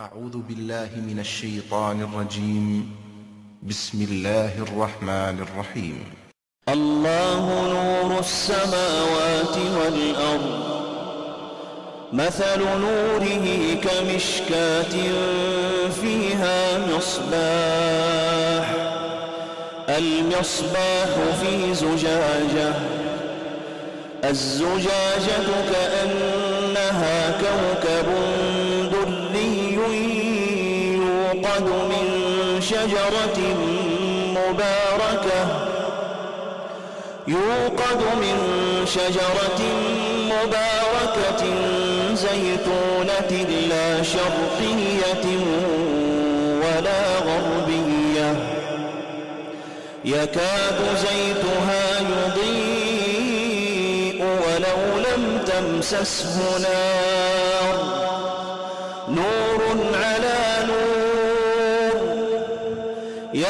أعوذ بالله من الشيطان الرجيم. بسم الله الرحمن الرحيم. الله نور السماوات والأرض. مثل نوره كمشكاة فيها مصباح. المصباح في زجاجة. الزجاجة كأنها كوكب يوقد من شجرة مباركة. يوقد من شجرة مباركة زيتونة لا شرقية ولا غربية. يكاد زيتها يضيء ولو لم تمسسه نار. نور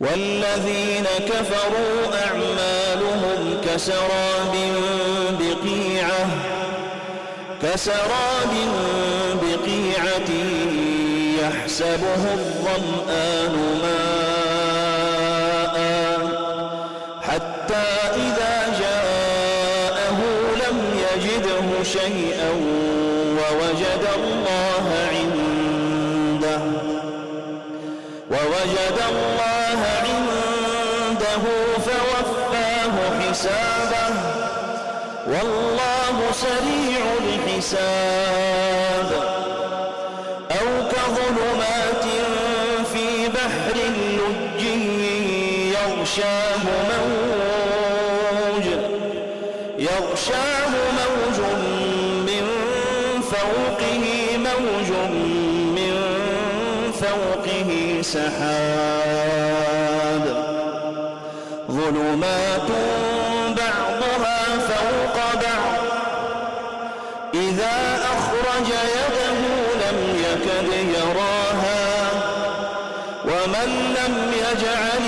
والذين كفروا أعمالهم كسراب بقيعة كسراب بقيعة يحسبه الظمآن ماء حتى إذا جاءه لم يجده شيئا ووجد الله عنده ووجد الله عنده فوفاه حسابه. والله سريع الحساب. أو كظلمات في بحر لج يغشاه موج. يغشاه موج من فوقه موج من فوقه سحاب. ظلمات بعضها فوق بعض. إذا أخرج يده لم يكد يراها ومن لم يجعل